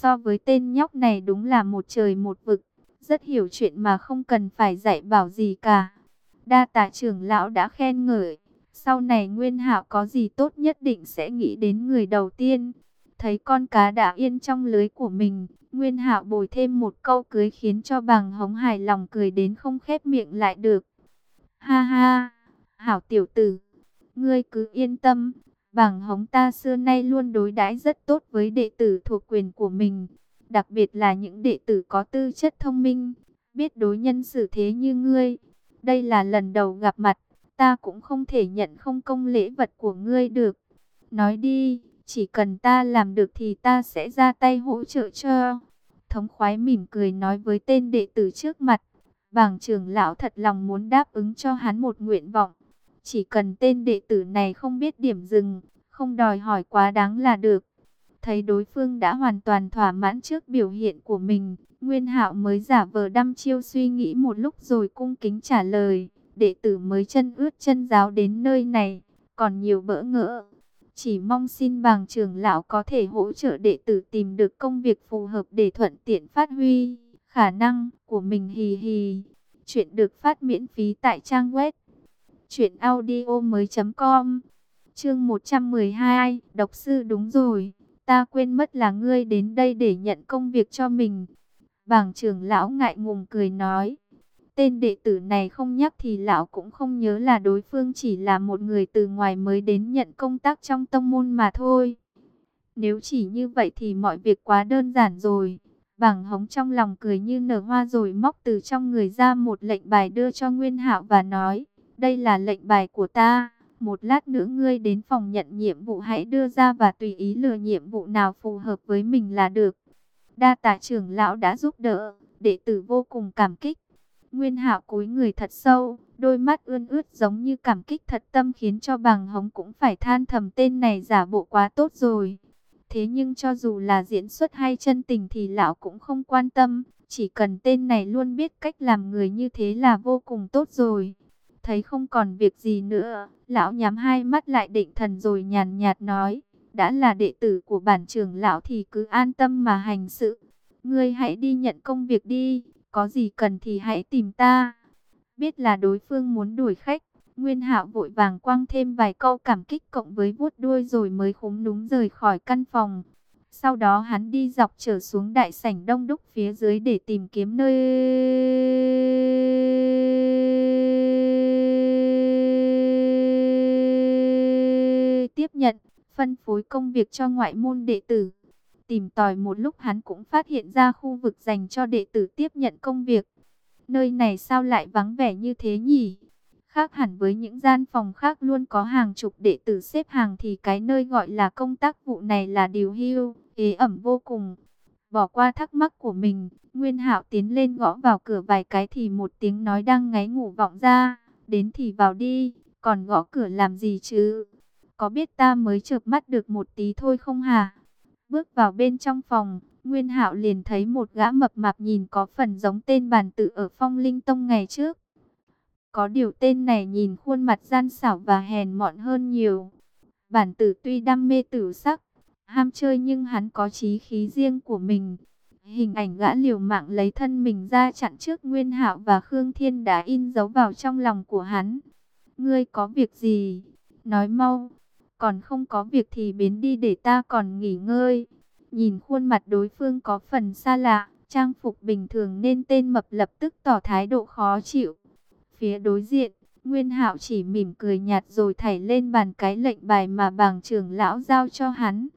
So với tên nhóc này đúng là một trời một vực, rất hiểu chuyện mà không cần phải dạy bảo gì cả. Đa tạ trưởng lão đã khen ngợi, sau này Nguyên Hạo có gì tốt nhất định sẽ nghĩ đến người đầu tiên. Thấy con cá đã yên trong lưới của mình, Nguyên Hạo bồi thêm một câu cưới khiến cho bằng hống hài lòng cười đến không khép miệng lại được. Ha ha, hảo tiểu tử, ngươi cứ yên tâm, Bảng hống ta xưa nay luôn đối đãi rất tốt với đệ tử thuộc quyền của mình. Đặc biệt là những đệ tử có tư chất thông minh, biết đối nhân xử thế như ngươi. Đây là lần đầu gặp mặt, ta cũng không thể nhận không công lễ vật của ngươi được. Nói đi, chỉ cần ta làm được thì ta sẽ ra tay hỗ trợ cho. Thống khoái mỉm cười nói với tên đệ tử trước mặt. Bàng trưởng lão thật lòng muốn đáp ứng cho hắn một nguyện vọng. Chỉ cần tên đệ tử này không biết điểm dừng, không đòi hỏi quá đáng là được. Thấy đối phương đã hoàn toàn thỏa mãn trước biểu hiện của mình, Nguyên Hạo mới giả vờ đăm chiêu suy nghĩ một lúc rồi cung kính trả lời. Đệ tử mới chân ướt chân giáo đến nơi này, còn nhiều bỡ ngỡ. Chỉ mong xin bàng trưởng lão có thể hỗ trợ đệ tử tìm được công việc phù hợp để thuận tiện phát huy khả năng của mình hì hì. Chuyện được phát miễn phí tại trang web truyệnaudiomoi.com. Chương 112, độc sư đúng rồi, ta quên mất là ngươi đến đây để nhận công việc cho mình. bảng trưởng lão ngại ngùng cười nói, tên đệ tử này không nhắc thì lão cũng không nhớ là đối phương chỉ là một người từ ngoài mới đến nhận công tác trong tông môn mà thôi. Nếu chỉ như vậy thì mọi việc quá đơn giản rồi. Bảng hống trong lòng cười như nở hoa rồi móc từ trong người ra một lệnh bài đưa cho Nguyên Hạo và nói, đây là lệnh bài của ta. Một lát nữa ngươi đến phòng nhận nhiệm vụ hãy đưa ra và tùy ý lừa nhiệm vụ nào phù hợp với mình là được. Đa tạ trưởng lão đã giúp đỡ, đệ tử vô cùng cảm kích. Nguyên Hạo cúi người thật sâu, đôi mắt ươn ướt giống như cảm kích thật tâm khiến cho bàng hống cũng phải than thầm tên này giả bộ quá tốt rồi. Thế nhưng cho dù là diễn xuất hay chân tình thì lão cũng không quan tâm, chỉ cần tên này luôn biết cách làm người như thế là vô cùng tốt rồi. Thấy không còn việc gì nữa, lão nhắm hai mắt lại định thần rồi nhàn nhạt nói, đã là đệ tử của bản trưởng lão thì cứ an tâm mà hành sự. Ngươi hãy đi nhận công việc đi, có gì cần thì hãy tìm ta. Biết là đối phương muốn đuổi khách, Nguyên Hạo vội vàng quăng thêm vài câu cảm kích cộng với vuốt đuôi rồi mới khúm núm rời khỏi căn phòng. Sau đó hắn đi dọc trở xuống đại sảnh đông đúc phía dưới để tìm kiếm nơi phân phối công việc cho ngoại môn đệ tử. Tìm tòi một lúc hắn cũng phát hiện ra khu vực dành cho đệ tử tiếp nhận công việc. Nơi này sao lại vắng vẻ như thế nhỉ? Khác hẳn với những gian phòng khác luôn có hàng chục đệ tử xếp hàng thì cái nơi gọi là công tác vụ này là điều hưu, ế ẩm vô cùng. Bỏ qua thắc mắc của mình, Nguyên Hạo tiến lên gõ vào cửa vài cái thì một tiếng nói đang ngáy ngủ vọng ra, đến thì vào đi, còn gõ cửa làm gì chứ? Có biết ta mới chợp mắt được một tí thôi không hả? Bước vào bên trong phòng, Nguyên Hạo liền thấy một gã mập mạp nhìn có phần giống tên bàn tự ở Phong Linh Tông ngày trước. Có điều tên này nhìn khuôn mặt gian xảo và hèn mọn hơn nhiều. Bản tử tuy đam mê tử sắc, ham chơi nhưng hắn có trí khí riêng của mình. Hình ảnh gã liều mạng lấy thân mình ra chặn trước Nguyên Hạo và Khương Thiên đã in dấu vào trong lòng của hắn. Ngươi có việc gì? Nói mau. Còn không có việc thì biến đi để ta còn nghỉ ngơi. Nhìn khuôn mặt đối phương có phần xa lạ, trang phục bình thường nên tên mập lập tức tỏ thái độ khó chịu. Phía đối diện, Nguyên Hạo chỉ mỉm cười nhạt rồi thảy lên bàn cái lệnh bài mà bàng trưởng lão giao cho hắn.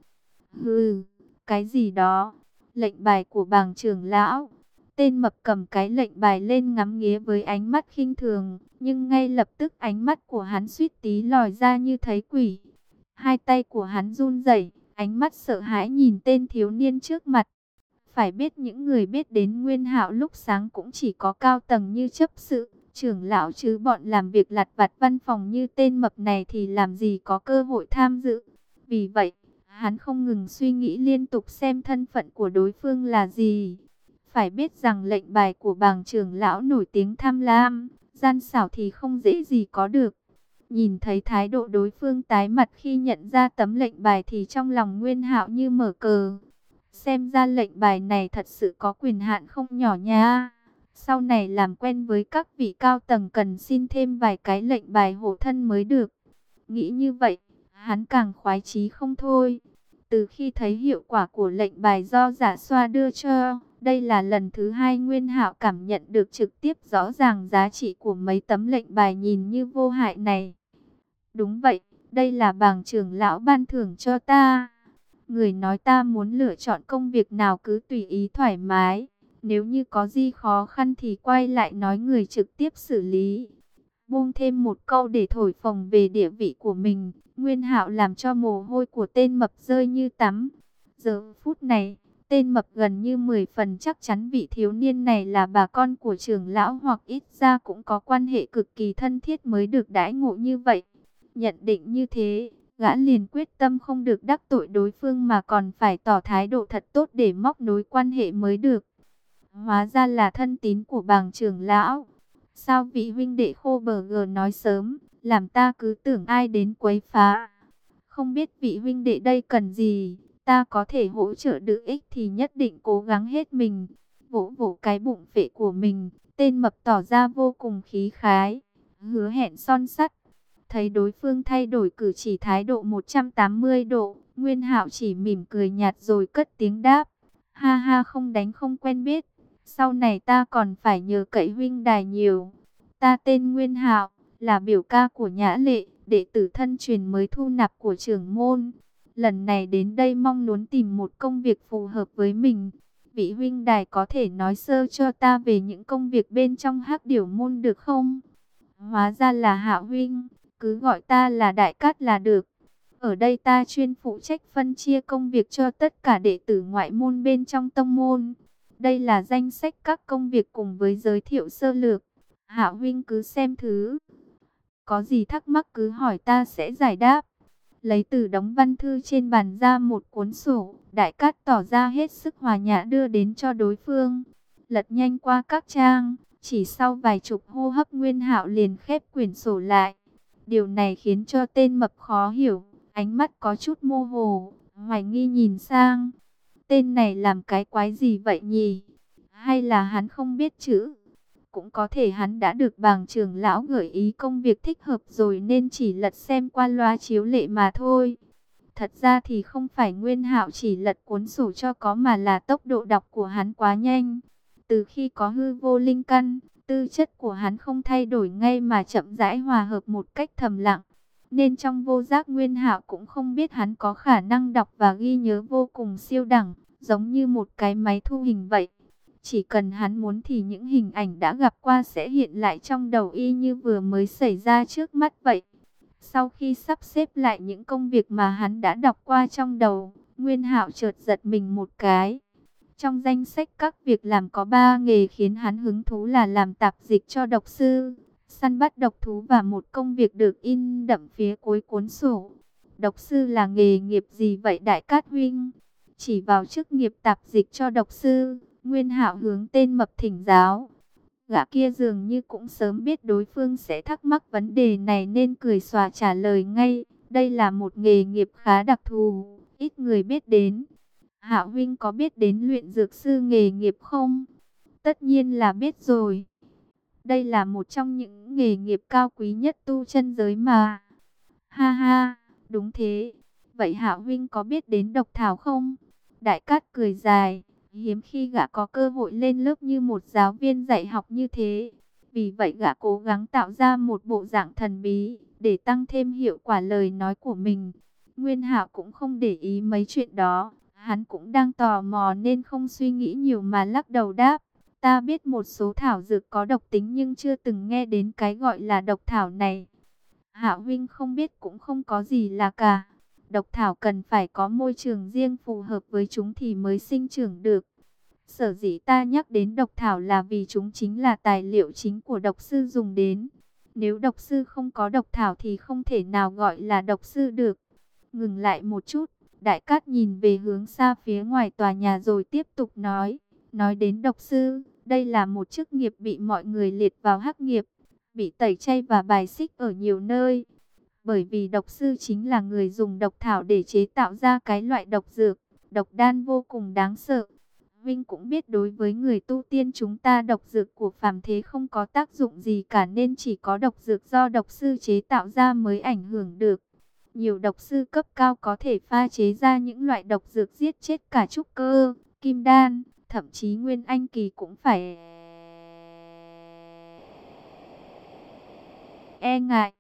Hừ, cái gì đó? Lệnh bài của bàng trưởng lão. Tên mập cầm cái lệnh bài lên ngắm nghía với ánh mắt khinh thường, nhưng ngay lập tức ánh mắt của hắn suýt tí lòi ra như thấy quỷ. Hai tay của hắn run rẩy, ánh mắt sợ hãi nhìn tên thiếu niên trước mặt. Phải biết những người biết đến Nguyên Hạo lúc sáng cũng chỉ có cao tầng như chấp sự, trưởng lão chứ bọn làm việc lặt vặt văn phòng như tên mập này thì làm gì có cơ hội tham dự. Vì vậy, hắn không ngừng suy nghĩ liên tục xem thân phận của đối phương là gì. Phải biết rằng lệnh bài của bàng trưởng lão nổi tiếng tham lam, gian xảo thì không dễ gì có được. Nhìn thấy thái độ đối phương tái mặt khi nhận ra tấm lệnh bài thì trong lòng Nguyên Hạo như mở cờ. Xem ra lệnh bài này thật sự có quyền hạn không nhỏ nha. Sau này làm quen với các vị cao tầng cần xin thêm vài cái lệnh bài hộ thân mới được. Nghĩ như vậy, hắn càng khoái chí không thôi. Từ khi thấy hiệu quả của lệnh bài do giả xoa đưa cho, đây là lần thứ hai Nguyên Hạo cảm nhận được trực tiếp rõ ràng giá trị của mấy tấm lệnh bài nhìn như vô hại này. Đúng vậy, đây là bảng trưởng lão ban thưởng cho ta. Người nói ta muốn lựa chọn công việc nào cứ tùy ý thoải mái. Nếu như có gì khó khăn thì quay lại nói người trực tiếp xử lý. Buông thêm một câu để thổi phồng về địa vị của mình. Nguyên hạo làm cho mồ hôi của tên mập rơi như tắm. Giờ phút này, tên mập gần như 10 phần chắc chắn vị thiếu niên này là bà con của trưởng lão hoặc ít ra cũng có quan hệ cực kỳ thân thiết mới được đãi ngộ như vậy. Nhận định như thế, gã liền quyết tâm không được đắc tội đối phương mà còn phải tỏ thái độ thật tốt để móc nối quan hệ mới được. Hóa ra là thân tín của bàng trưởng lão. Sao vị huynh đệ khô bờ gờ nói sớm, làm ta cứ tưởng ai đến quấy phá. Không biết vị huynh đệ đây cần gì, ta có thể hỗ trợ được ích thì nhất định cố gắng hết mình. Vỗ vỗ cái bụng phệ của mình, tên mập tỏ ra vô cùng khí khái, hứa hẹn son sắt. Thấy đối phương thay đổi cử chỉ thái độ 180 độ, Nguyên Hạo chỉ mỉm cười nhạt rồi cất tiếng đáp. Ha ha không đánh không quen biết, sau này ta còn phải nhờ cậy huynh đài nhiều. Ta tên Nguyên Hạo, là biểu ca của Nhã Lệ, đệ tử thân truyền mới thu nạp của trưởng môn. Lần này đến đây mong muốn tìm một công việc phù hợp với mình. Vị huynh đài có thể nói sơ cho ta về những công việc bên trong hắc điểu môn được không? Hóa ra là hạ huynh, cứ gọi ta là đại cát là được. Ở đây ta chuyên phụ trách phân chia công việc cho tất cả đệ tử ngoại môn bên trong tông môn. Đây là danh sách các công việc cùng với giới thiệu sơ lược. Hạ huynh cứ xem thứ. Có gì thắc mắc cứ hỏi ta sẽ giải đáp. Lấy từ đóng văn thư trên bàn ra một cuốn sổ. Đại cát tỏ ra hết sức hòa nhã đưa đến cho đối phương. Lật nhanh qua các trang. Chỉ sau vài chục hô hấp nguyên hạo liền khép quyển sổ lại. Điều này khiến cho tên mập khó hiểu. Ánh mắt có chút mô hồ. Hoài nghi nhìn sang. Tên này làm cái quái gì vậy nhỉ? Hay là hắn không biết chữ? Cũng có thể hắn đã được bàng trưởng lão gợi ý công việc thích hợp rồi nên chỉ lật xem qua loa chiếu lệ mà thôi. Thật ra thì không phải Nguyên Hạo chỉ lật cuốn sổ cho có mà là tốc độ đọc của hắn quá nhanh. Từ khi có hư vô linh căn, tư chất của hắn không thay đổi ngay mà chậm rãi hòa hợp một cách thầm lặng. Nên trong vô giác Nguyên Hạo cũng không biết hắn có khả năng đọc và ghi nhớ vô cùng siêu đẳng, giống như một cái máy thu hình vậy. Chỉ cần hắn muốn thì những hình ảnh đã gặp qua sẽ hiện lại trong đầu y như vừa mới xảy ra trước mắt vậy. Sau khi sắp xếp lại những công việc mà hắn đã đọc qua trong đầu, Nguyên Hạo chợt giật mình một cái. Trong danh sách các việc làm có ba nghề khiến hắn hứng thú là làm tạp dịch cho độc sư, săn bắt độc thú và một công việc được in đậm phía cuối cuốn sổ. Độc sư là nghề nghiệp gì vậy Đại Cát Huynh? Chỉ vào chức nghiệp tạp dịch cho độc sư, Nguyên Hạo hướng tên mập thỉnh giáo. Gã kia dường như cũng sớm biết đối phương sẽ thắc mắc vấn đề này nên cười xòa trả lời ngay. Đây là một nghề nghiệp khá đặc thù, ít người biết đến. Hạ huynh có biết đến luyện dược sư nghề nghiệp không? Tất nhiên là biết rồi. Đây là một trong những nghề nghiệp cao quý nhất tu chân giới mà. Ha ha, đúng thế. Vậy Hạ huynh có biết đến độc thảo không? Đại Cát cười dài, hiếm khi gã có cơ hội lên lớp như một giáo viên dạy học như thế. Vì vậy gã cố gắng tạo ra một bộ dạng thần bí để tăng thêm hiệu quả lời nói của mình. Nguyên Hạo cũng không để ý mấy chuyện đó, hắn cũng đang tò mò nên không suy nghĩ nhiều mà lắc đầu đáp. Ta biết một số thảo dược có độc tính nhưng chưa từng nghe đến cái gọi là độc thảo này. hạ huynh không biết cũng không có gì là cả. Độc thảo cần phải có môi trường riêng phù hợp với chúng thì mới sinh trưởng được. Sở dĩ ta nhắc đến độc thảo là vì chúng chính là tài liệu chính của độc sư dùng đến. Nếu độc sư không có độc thảo thì không thể nào gọi là độc sư được. Ngừng lại một chút, đại cát nhìn về hướng xa phía ngoài tòa nhà rồi tiếp tục nói. Nói đến độc sư, đây là một chức nghiệp bị mọi người liệt vào hắc nghiệp, bị tẩy chay và bài xích ở nhiều nơi. Bởi vì độc sư chính là người dùng độc thảo để chế tạo ra cái loại độc dược. Độc đan vô cùng đáng sợ. Vinh cũng biết đối với người tu tiên chúng ta độc dược của phàm thế không có tác dụng gì cả nên chỉ có độc dược do độc sư chế tạo ra mới ảnh hưởng được. Nhiều độc sư cấp cao có thể pha chế ra những loại độc dược giết chết cả trúc cơ, kim đan, thậm chí nguyên anh kỳ cũng phải e ngại.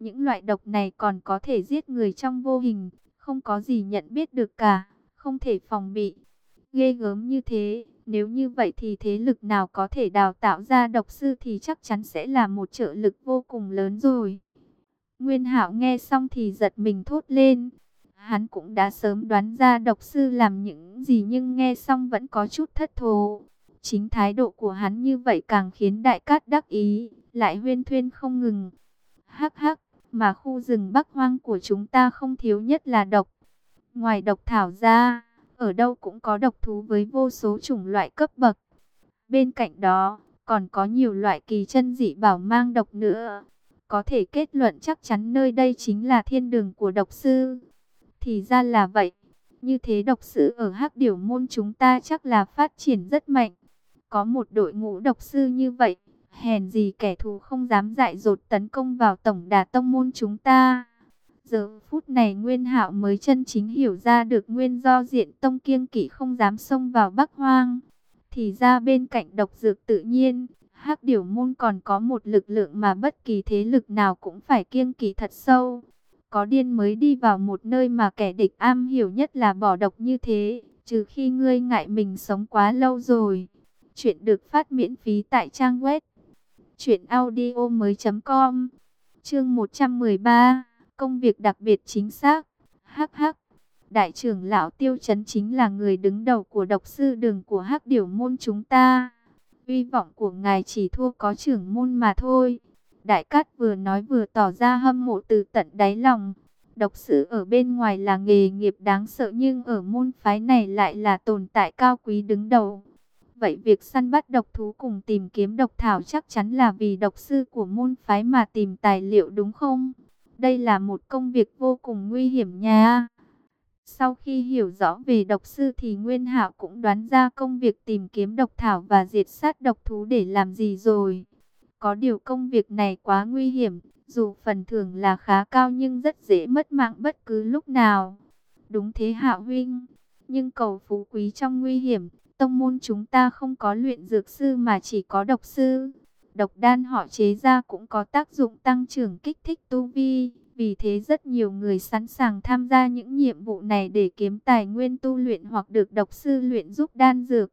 Những loại độc này còn có thể giết người trong vô hình, không có gì nhận biết được cả, không thể phòng bị. Ghê gớm như thế, nếu như vậy thì thế lực nào có thể đào tạo ra độc sư thì chắc chắn sẽ là một trợ lực vô cùng lớn rồi. Nguyên Hạo nghe xong thì giật mình thốt lên. Hắn cũng đã sớm đoán ra độc sư làm những gì nhưng nghe xong vẫn có chút thất thố. Chính thái độ của hắn như vậy càng khiến đại cát đắc ý, lại huyên thuyên không ngừng. Hắc hắc, mà khu rừng bắc hoang của chúng ta không thiếu nhất là độc. Ngoài độc thảo ra, ở đâu cũng có độc thú với vô số chủng loại cấp bậc. Bên cạnh đó, còn có nhiều loại kỳ chân dị bảo mang độc nữa. Có thể kết luận chắc chắn nơi đây chính là thiên đường của độc sư. Thì ra là vậy. Như thế độc sư ở hắc điểu môn chúng ta chắc là phát triển rất mạnh. Có một đội ngũ độc sư như vậy, hèn gì kẻ thù không dám dại dột tấn công vào tổng đà tông môn chúng ta. Giờ phút này Nguyên Hạo mới chân chính hiểu ra được nguyên do diện tông kiêng kỵ không dám xông vào Bắc Hoang. Thì ra bên cạnh độc dược tự nhiên, Hắc Điểu Môn còn có một lực lượng mà bất kỳ thế lực nào cũng phải kiêng kỵ thật sâu. Có điên mới đi vào một nơi mà kẻ địch am hiểu nhất là bỏ độc như thế, trừ khi ngươi ngại mình sống quá lâu rồi. Chuyện được phát miễn phí tại trang web truyệnaudiomoi.com. Chương 113 Công việc đặc biệt chính xác. Hắc hắc. Đại trưởng lão Tiêu Chấn chính là người đứng đầu của độc sư đường của Hắc Điểu môn chúng ta. Uy vọng của ngài chỉ thua có trưởng môn mà thôi. Đại Cát vừa nói vừa tỏ ra hâm mộ từ tận đáy lòng. Độc sư ở bên ngoài là nghề nghiệp đáng sợ nhưng ở môn phái này lại là tồn tại cao quý đứng đầu. Vậy việc săn bắt độc thú cùng tìm kiếm độc thảo chắc chắn là vì độc sư của môn phái mà tìm tài liệu đúng không? Đây là một công việc vô cùng nguy hiểm nha. Sau khi hiểu rõ về độc sư thì Nguyên Hạo cũng đoán ra công việc tìm kiếm độc thảo và diệt sát độc thú để làm gì rồi. Có điều công việc này quá nguy hiểm, dù phần thưởng là khá cao nhưng rất dễ mất mạng bất cứ lúc nào. Đúng thế Hạo huynh, nhưng cầu phú quý trong nguy hiểm, tông môn chúng ta không có luyện dược sư mà chỉ có độc sư độc đan họ chế ra cũng có tác dụng tăng trưởng kích thích tu vi. Vì thế rất nhiều người sẵn sàng tham gia những nhiệm vụ này để kiếm tài nguyên tu luyện hoặc được độc sư luyện giúp đan dược.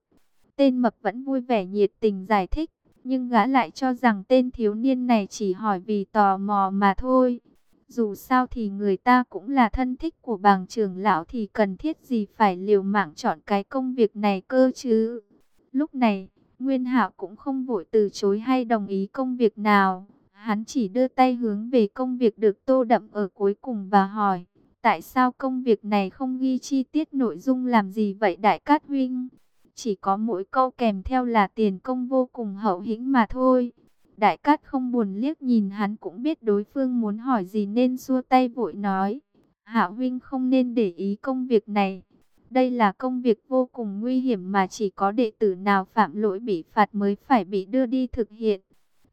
Tên mập vẫn vui vẻ nhiệt tình giải thích, nhưng gã lại cho rằng tên thiếu niên này chỉ hỏi vì tò mò mà thôi. Dù sao thì người ta cũng là thân thích của bàng trưởng lão thì cần thiết gì phải liều mạng chọn cái công việc này cơ chứ. Lúc này, Nguyên Hạo cũng không vội từ chối hay đồng ý công việc nào. Hắn chỉ đưa tay hướng về công việc được tô đậm ở cuối cùng và hỏi, tại sao công việc này không ghi chi tiết nội dung làm gì vậy Đại Cát Huynh? Chỉ có mỗi câu kèm theo là tiền công vô cùng hậu hĩnh mà thôi. Đại Cát không buồn liếc nhìn hắn cũng biết đối phương muốn hỏi gì nên xua tay vội nói. Hạ Huynh không nên để ý công việc này. Đây là công việc vô cùng nguy hiểm mà chỉ có đệ tử nào phạm lỗi bị phạt mới phải bị đưa đi thực hiện.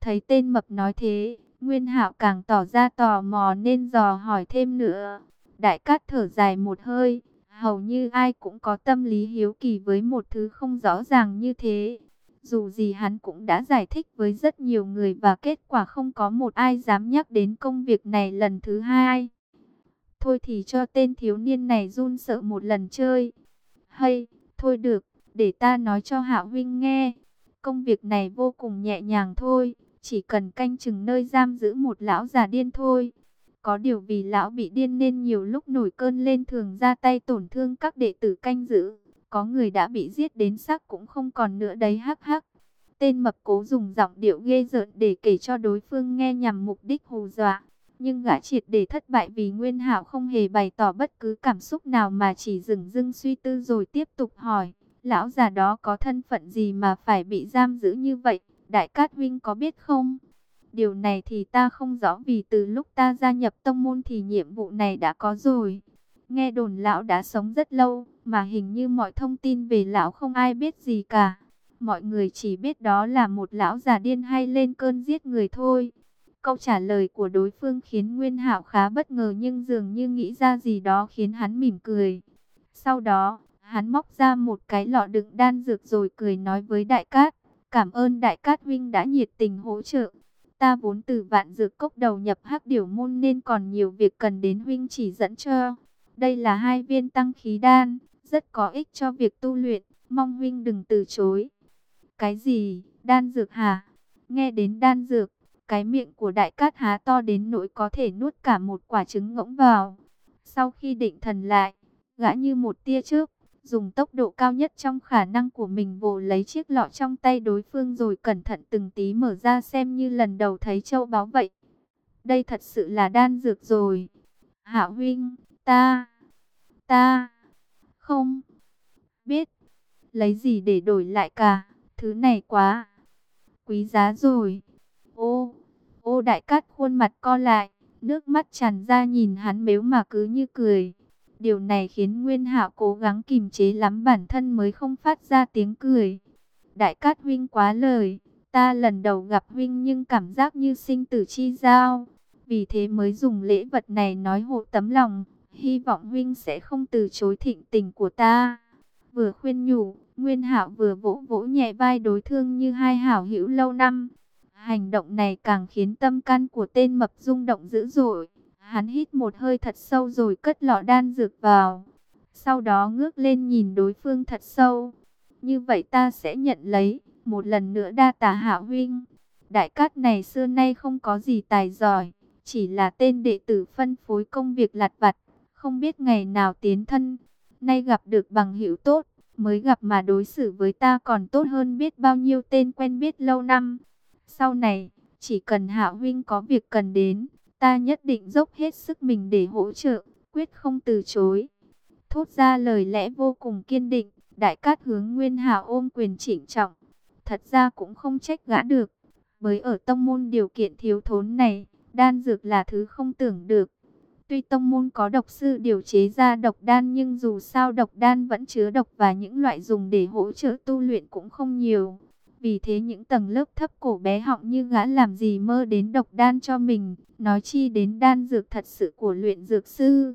Thấy tên mập nói thế, Nguyên Hạo càng tỏ ra tò mò nên dò hỏi thêm nữa. Đại Cát thở dài một hơi, hầu như ai cũng có tâm lý hiếu kỳ với một thứ không rõ ràng như thế. Dù gì hắn cũng đã giải thích với rất nhiều người và kết quả không có một ai dám nhắc đến công việc này lần thứ hai. Thôi thì cho tên thiếu niên này run sợ một lần chơi. Hay, thôi được, để ta nói cho Hạ Huynh nghe. Công việc này vô cùng nhẹ nhàng thôi, chỉ cần canh chừng nơi giam giữ một lão già điên thôi. Có điều vì lão bị điên nên nhiều lúc nổi cơn lên thường ra tay tổn thương các đệ tử canh giữ. Có người đã bị giết đến xác cũng không còn nữa đấy hắc hắc. Tên mập cố dùng giọng điệu ghê rợn để kể cho đối phương nghe nhằm mục đích hù dọa nhưng gã triệt để thất bại vì Nguyên hảo không hề bày tỏ bất cứ cảm xúc nào mà chỉ dừng dưng suy tư rồi tiếp tục hỏi, lão già đó có thân phận gì mà phải bị giam giữ như vậy, Đại Cát Vinh có biết không? Điều này thì ta không rõ vì từ lúc ta gia nhập tông môn thì nhiệm vụ này đã có rồi. Nghe đồn lão đã sống rất lâu, mà hình như mọi thông tin về lão không ai biết gì cả. Mọi người chỉ biết đó là một lão già điên hay lên cơn giết người thôi. Câu trả lời của đối phương khiến Nguyên Hạo khá bất ngờ nhưng dường như nghĩ ra gì đó khiến hắn mỉm cười. Sau đó, hắn móc ra một cái lọ đựng đan dược rồi cười nói với Đại Cát. Cảm ơn Đại Cát Huynh đã nhiệt tình hỗ trợ. Ta vốn từ vạn dược cốc đầu nhập hắc điểu môn nên còn nhiều việc cần đến Huynh chỉ dẫn cho. Đây là hai viên tăng khí đan, rất có ích cho việc tu luyện, mong Huynh đừng từ chối. Cái gì, đan dược hả? Nghe đến đan dược, cái miệng của đại cát há to đến nỗi có thể nuốt cả một quả trứng ngỗng vào. Sau khi định thần lại, gã như một tia trước dùng tốc độ cao nhất trong khả năng của mình vồ lấy chiếc lọ trong tay đối phương rồi cẩn thận từng tí mở ra xem như lần đầu thấy châu báu vậy. Đây thật sự là đan dược rồi. Hạ huynh, ta, ta, không, biết, lấy gì để đổi lại cả, thứ này quá, quý giá rồi. Ô, ô đại cát khuôn mặt co lại, nước mắt tràn ra nhìn hắn mếu mà cứ như cười. Điều này khiến Nguyên Hạo cố gắng kìm chế lắm bản thân mới không phát ra tiếng cười. Đại Cát huynh quá lời, ta lần đầu gặp huynh nhưng cảm giác như sinh tử chi giao, vì thế mới dùng lễ vật này nói hộ tấm lòng, hy vọng huynh sẽ không từ chối thịnh tình của ta. Vừa khuyên nhủ, Nguyên Hạo vừa vỗ vỗ nhẹ vai đối thương như hai hảo hữu lâu năm. Hành động này càng khiến tâm can của tên mập rung động dữ dội. Hắn hít một hơi thật sâu rồi cất lọ đan dược vào. Sau đó ngước lên nhìn đối phương thật sâu. Như vậy ta sẽ nhận lấy, một lần nữa đa tà hạ huynh. Đại cát này xưa nay không có gì tài giỏi, chỉ là tên đệ tử phân phối công việc lặt vặt, không biết ngày nào tiến thân. Nay gặp được bằng hữu tốt, mới gặp mà đối xử với ta còn tốt hơn biết bao nhiêu tên quen biết lâu năm. Sau này, chỉ cần Hạ Huynh có việc cần đến, ta nhất định dốc hết sức mình để hỗ trợ, quyết không từ chối. Thốt ra lời lẽ vô cùng kiên định, đại cát hướng Nguyên Hạo ôm quyền chỉnh trọng. Thật ra cũng không trách gã được, bởi ở tông môn điều kiện thiếu thốn này, đan dược là thứ không tưởng được. Tuy tông môn có độc sư điều chế ra độc đan nhưng dù sao độc đan vẫn chứa độc và những loại dùng để hỗ trợ tu luyện cũng không nhiều. Vì thế những tầng lớp thấp cổ bé họng như gã làm gì mơ đến độc đan cho mình, nói chi đến đan dược thật sự của luyện dược sư.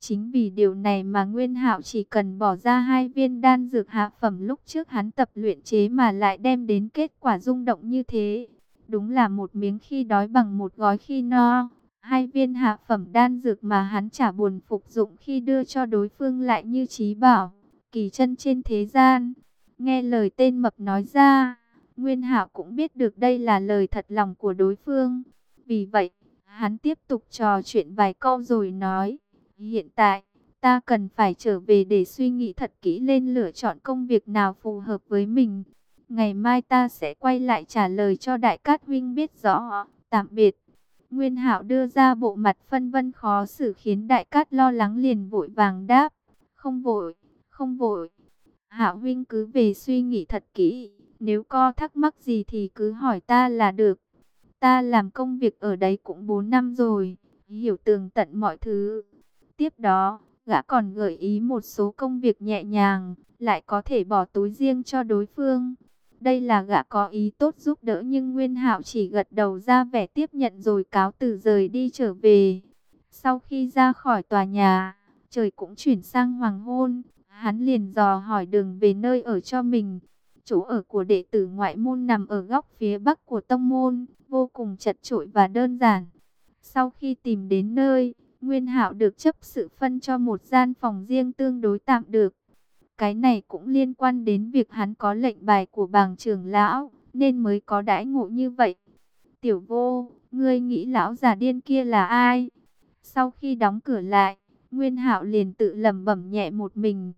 Chính vì điều này mà Nguyên Hạo chỉ cần bỏ ra hai viên đan dược hạ phẩm lúc trước hắn tập luyện chế mà lại đem đến kết quả rung động như thế. Đúng là một miếng khi đói bằng một gói khi no. Hai viên hạ phẩm đan dược mà hắn trả buồn phục dụng khi đưa cho đối phương lại như trí bảo, kỳ chân trên thế gian. Nghe lời tên mập nói ra, Nguyên Hạo cũng biết được đây là lời thật lòng của đối phương. Vì vậy, hắn tiếp tục trò chuyện vài câu rồi nói, hiện tại, ta cần phải trở về để suy nghĩ thật kỹ lên lựa chọn công việc nào phù hợp với mình. Ngày mai ta sẽ quay lại trả lời cho Đại Cát Huynh biết rõ. Tạm biệt. Nguyên Hạo đưa ra bộ mặt phân vân khó xử khiến Đại Cát lo lắng liền vội vàng đáp. Không vội, không vội. Hạo huynh cứ về suy nghĩ thật kỹ, nếu có thắc mắc gì thì cứ hỏi ta là được. Ta làm công việc ở đấy cũng 4 năm rồi, hiểu tường tận mọi thứ. Tiếp đó, gã còn gợi ý một số công việc nhẹ nhàng, lại có thể bỏ túi riêng cho đối phương. Đây là gã có ý tốt giúp đỡ nhưng Nguyên Hạo chỉ gật đầu ra vẻ tiếp nhận rồi cáo từ rời đi trở về. Sau khi ra khỏi tòa nhà, trời cũng chuyển sang hoàng hôn, Hắn liền dò hỏi đường về nơi ở cho mình. Chỗ ở của đệ tử ngoại môn nằm ở góc phía bắc của tông môn, vô cùng chật chội và đơn giản. Sau khi tìm đến nơi, Nguyên Hạo được chấp sự phân cho một gian phòng riêng tương đối tạm được. Cái này cũng liên quan đến việc hắn có lệnh bài của bàng trưởng lão, nên mới có đãi ngộ như vậy. Tiểu vô, ngươi nghĩ lão già điên kia là ai? Sau khi đóng cửa lại, Nguyên Hạo liền tự lẩm bẩm nhẹ một mình.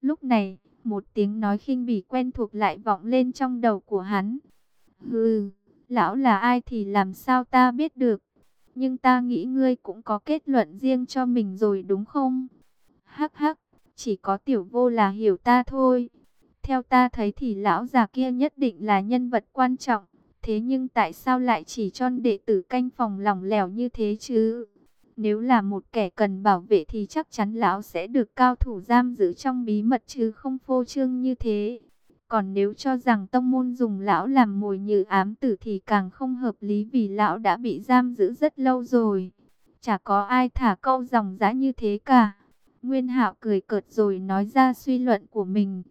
Lúc này, một tiếng nói khinh bỉ quen thuộc lại vọng lên trong đầu của hắn. Hừ, lão là ai thì làm sao ta biết được. Nhưng ta nghĩ ngươi cũng có kết luận riêng cho mình rồi đúng không? Hắc hắc, chỉ có tiểu vô là hiểu ta thôi. Theo ta thấy thì lão già kia nhất định là nhân vật quan trọng. Thế nhưng tại sao lại chỉ cho đệ tử canh phòng lỏng lẻo như thế chứ? Nếu là một kẻ cần bảo vệ thì chắc chắn lão sẽ được cao thủ giam giữ trong bí mật chứ không phô trương như thế. Còn nếu cho rằng tông môn dùng lão làm mồi nhử ám tử thì càng không hợp lý vì lão đã bị giam giữ rất lâu rồi. Chả có ai thả câu dòng giá như thế cả. Nguyên hạo cười cợt rồi nói ra suy luận của mình.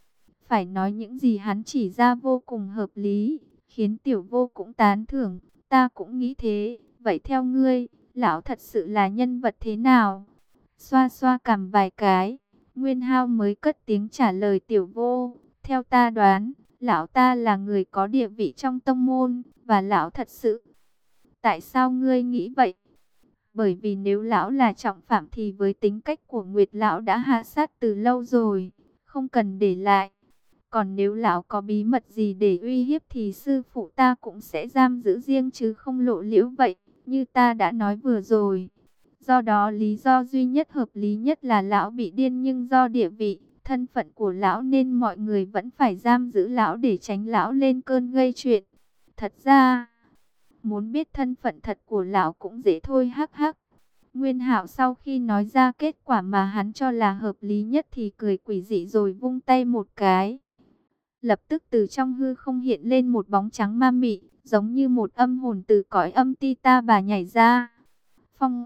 Phải nói những gì hắn chỉ ra vô cùng hợp lý, khiến tiểu vô cũng tán thưởng. Ta cũng nghĩ thế, vậy theo ngươi, lão thật sự là nhân vật thế nào? Xoa xoa cầm vài cái, Nguyên hao mới cất tiếng trả lời tiểu vô. Theo ta đoán, lão ta là người có địa vị trong tông môn, và lão thật sự. Tại sao ngươi nghĩ vậy? Bởi vì nếu lão là trọng phạm thì với tính cách của Nguyệt lão đã hạ sát từ lâu rồi, không cần để lại. Còn nếu lão có bí mật gì để uy hiếp thì sư phụ ta cũng sẽ giam giữ riêng chứ không lộ liễu vậy, như ta đã nói vừa rồi. Do đó lý do duy nhất hợp lý nhất là lão bị điên nhưng do địa vị, thân phận của lão nên mọi người vẫn phải giam giữ lão để tránh lão lên cơn gây chuyện. Thật ra, muốn biết thân phận thật của lão cũng dễ thôi hắc hắc. Nguyên Hạo sau khi nói ra kết quả mà hắn cho là hợp lý nhất thì cười quỷ dị rồi vung tay một cái. Lập tức từ trong hư không hiện lên một bóng trắng ma mị, giống như một âm hồn từ cõi âm ti ta bà nhảy ra. Phong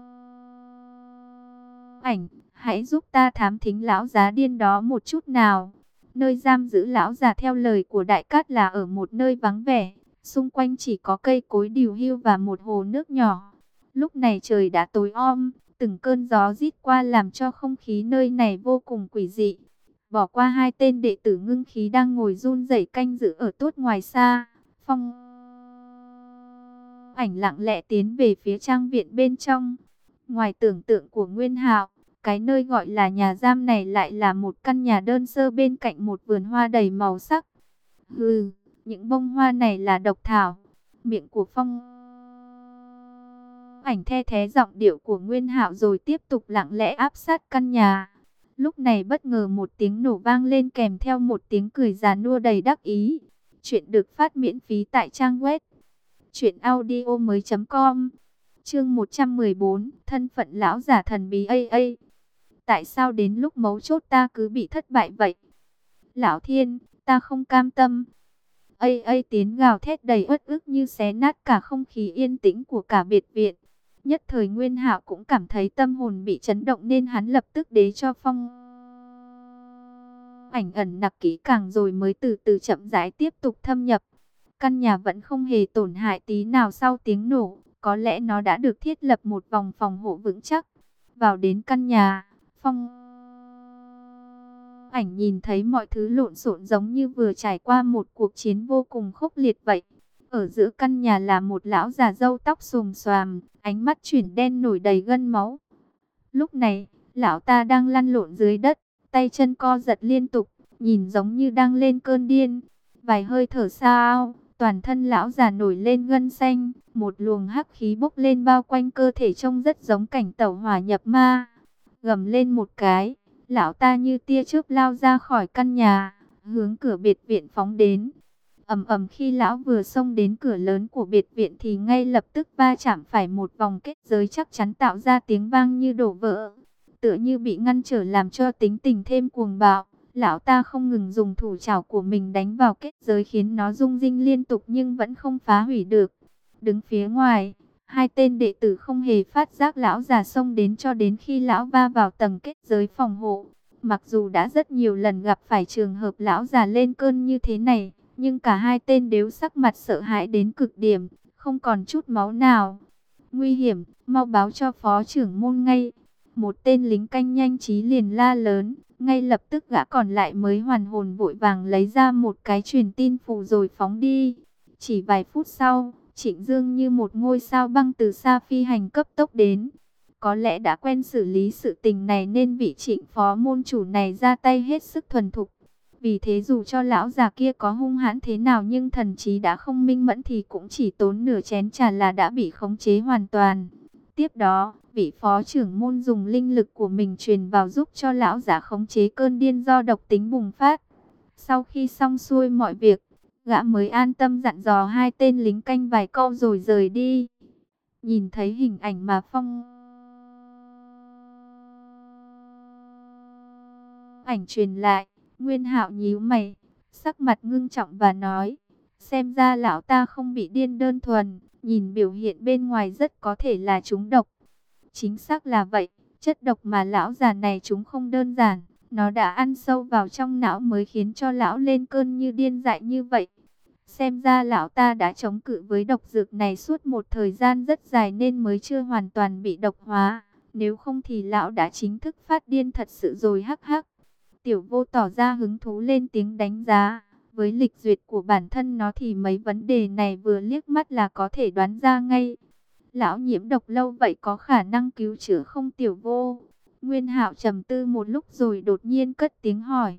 ảnh, hãy giúp ta thám thính lão giá điên đó một chút nào. Nơi giam giữ lão già theo lời của đại cát là ở một nơi vắng vẻ, xung quanh chỉ có cây cối điều hưu và một hồ nước nhỏ. Lúc này trời đã tối om, từng cơn gió rít qua làm cho không khí nơi này vô cùng quỷ dị. Bỏ qua hai tên đệ tử ngưng khí đang ngồi run rẩy canh giữ ở tốt ngoài xa, phong ảnh lặng lẽ tiến về phía trang viện bên trong. Ngoài tưởng tượng của Nguyên Hạo, cái nơi gọi là nhà giam này lại là một căn nhà đơn sơ bên cạnh một vườn hoa đầy màu sắc. Hừ, những bông hoa này là độc thảo. Miệng của Phong ảnh the thế giọng điệu của Nguyên Hạo rồi tiếp tục lặng lẽ áp sát căn nhà. Lúc này bất ngờ một tiếng nổ vang lên kèm theo một tiếng cười già nua đầy đắc ý. Chuyện được phát miễn phí tại trang web Chuyện audio mới.com Chương 114 Thân phận lão giả thần bí AA Tại sao đến lúc mấu chốt ta cứ bị thất bại vậy? Lão thiên, ta không cam tâm. AA tiến gào thét đầy uất ức như xé nát cả không khí yên tĩnh của cả biệt viện. Nhất thời Nguyên Hạo cũng cảm thấy tâm hồn bị chấn động nên hắn lập tức đế cho phong ảnh ẩn nặc kỹ càng rồi mới từ từ chậm rãi tiếp tục thâm nhập. Căn nhà vẫn không hề tổn hại tí nào sau tiếng nổ, có lẽ nó đã được thiết lập một vòng phòng hộ vững chắc. Vào đến căn nhà, Phong ảnh nhìn thấy mọi thứ lộn xộn giống như vừa trải qua một cuộc chiến vô cùng khốc liệt vậy. Ở giữa căn nhà là một lão già râu tóc xồm xoàm, ánh mắt chuyển đen nổi đầy gân máu. Lúc này, lão ta đang lăn lộn dưới đất, tay chân co giật liên tục, nhìn giống như đang lên cơn điên. Vài hơi thở sao, toàn thân lão già nổi lên gân xanh, một luồng hắc khí bốc lên bao quanh cơ thể trông rất giống cảnh tẩu hỏa nhập ma. Gầm lên một cái, lão ta như tia chớp lao ra khỏi căn nhà, hướng cửa biệt viện phóng đến ầm ầm khi lão vừa xông đến cửa lớn của biệt viện thì ngay lập tức va chạm phải một vòng kết giới chắc chắn tạo ra tiếng vang như đổ vỡ. Tựa như bị ngăn trở làm cho tính tình thêm cuồng bạo. Lão ta không ngừng dùng thủ chảo của mình đánh vào kết giới khiến nó rung rinh liên tục nhưng vẫn không phá hủy được. Đứng phía ngoài, hai tên đệ tử không hề phát giác lão già xông đến cho đến khi lão va vào tầng kết giới phòng hộ. Mặc dù đã rất nhiều lần gặp phải trường hợp lão già lên cơn như thế này, nhưng cả hai tên đều sắc mặt sợ hãi đến cực điểm, không còn chút máu nào. Nguy hiểm, mau báo cho phó trưởng môn ngay. Một tên lính canh nhanh trí liền la lớn, ngay lập tức gã còn lại mới hoàn hồn vội vàng lấy ra một cái truyền tin phù rồi phóng đi. Chỉ vài phút sau, Trịnh Dương như một ngôi sao băng từ xa phi hành cấp tốc đến. Có lẽ đã quen xử lý sự tình này nên vị trịnh phó môn chủ này ra tay hết sức thuần thục. Vì thế dù cho lão già kia có hung hãn thế nào nhưng thần trí đã không minh mẫn thì cũng chỉ tốn nửa chén trà là đã bị khống chế hoàn toàn. Tiếp đó, vị phó trưởng môn dùng linh lực của mình truyền vào giúp cho lão giả khống chế cơn điên do độc tính bùng phát. Sau khi xong xuôi mọi việc, gã mới an tâm dặn dò hai tên lính canh vài câu rồi rời đi. Nhìn thấy hình ảnh mà Phong... Ảnh truyền lại, Nguyên Hạo nhíu mày, sắc mặt ngưng trọng và nói, xem ra lão ta không bị điên đơn thuần, nhìn biểu hiện bên ngoài rất có thể là chúng độc. Chính xác là vậy, chất độc mà lão già này chúng không đơn giản, nó đã ăn sâu vào trong não mới khiến cho lão lên cơn như điên dại như vậy. Xem ra lão ta đã chống cự với độc dược này suốt một thời gian rất dài nên mới chưa hoàn toàn bị độc hóa. Nếu không thì lão đã chính thức phát điên thật sự rồi hắc hắc. Tiểu vô tỏ ra hứng thú lên tiếng đánh giá. Với lịch duyệt của bản thân nó thì mấy vấn đề này vừa liếc mắt là có thể đoán ra ngay. Lão nhiễm độc lâu vậy có khả năng cứu chữa không tiểu vô? Nguyên hạo trầm tư một lúc rồi đột nhiên cất tiếng hỏi.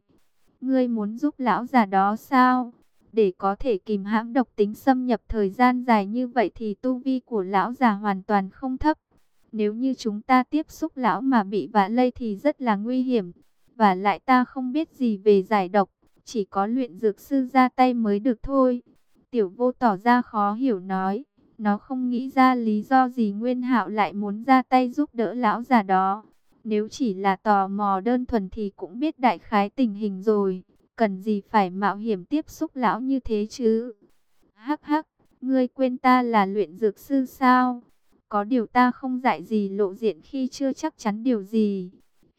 Ngươi muốn giúp lão già đó sao? Để có thể kìm hãm độc tính xâm nhập thời gian dài như vậy thì tu vi của lão già hoàn toàn không thấp. Nếu như chúng ta tiếp xúc lão mà bị vạ lây thì rất là nguy hiểm. Và lại ta không biết gì về giải độc, chỉ có luyện dược sư ra tay mới được thôi. Tiểu vô tỏ ra khó hiểu nói, nó không nghĩ ra lý do gì Nguyên hạo lại muốn ra tay giúp đỡ lão già đó. Nếu chỉ là tò mò đơn thuần thì cũng biết đại khái tình hình rồi, cần gì phải mạo hiểm tiếp xúc lão như thế chứ. Hắc hắc, ngươi quên ta là luyện dược sư sao? Có điều ta không dạy gì lộ diện khi chưa chắc chắn điều gì.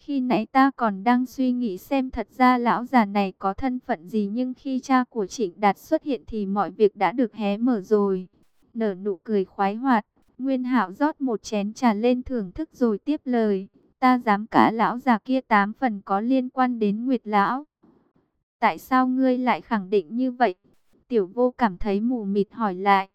Khi nãy ta còn đang suy nghĩ xem thật ra lão già này có thân phận gì nhưng khi cha của Trịnh Đạt xuất hiện thì mọi việc đã được hé mở rồi. Nở nụ cười khoái hoạt, Nguyên Hạo rót một chén trà lên thưởng thức rồi tiếp lời. Ta dám cả lão già kia tám phần có liên quan đến Nguyệt Lão. Tại sao ngươi lại khẳng định như vậy? Tiểu vô cảm thấy mù mịt hỏi lại.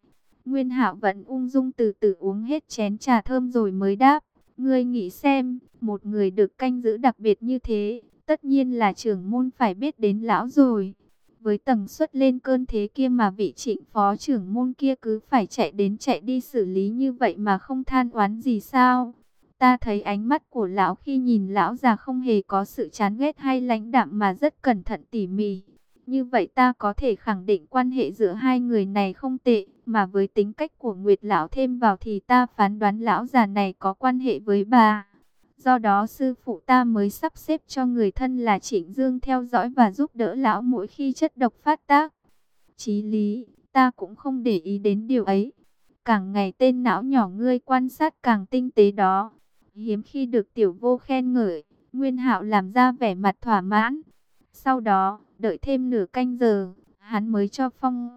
Nguyên Hạo vẫn ung dung từ từ uống hết chén trà thơm rồi mới đáp. Ngươi nghĩ xem, một người được canh giữ đặc biệt như thế, tất nhiên là trưởng môn phải biết đến lão rồi. Với tầng suất lên cơn thế kia mà vị trịnh phó trưởng môn kia cứ phải chạy đến chạy đi xử lý như vậy mà không than oán gì sao? Ta thấy ánh mắt của lão khi nhìn lão già không hề có sự chán ghét hay lãnh đạm mà rất cẩn thận tỉ mỉ. Như vậy ta có thể khẳng định quan hệ giữa hai người này không tệ, mà với tính cách của Nguyệt lão thêm vào thì ta phán đoán lão già này có quan hệ với bà. Do đó sư phụ ta mới sắp xếp cho người thân là Trịnh Dương theo dõi và giúp đỡ lão mỗi khi chất độc phát tác. Chí lý, ta cũng không để ý đến điều ấy. Càng ngày tên não nhỏ ngươi quan sát càng tinh tế đó. Hiếm khi được tiểu vô khen ngợi, Nguyên Hạo làm ra vẻ mặt thỏa mãn. Sau đó, đợi thêm nửa canh giờ, hắn mới cho phong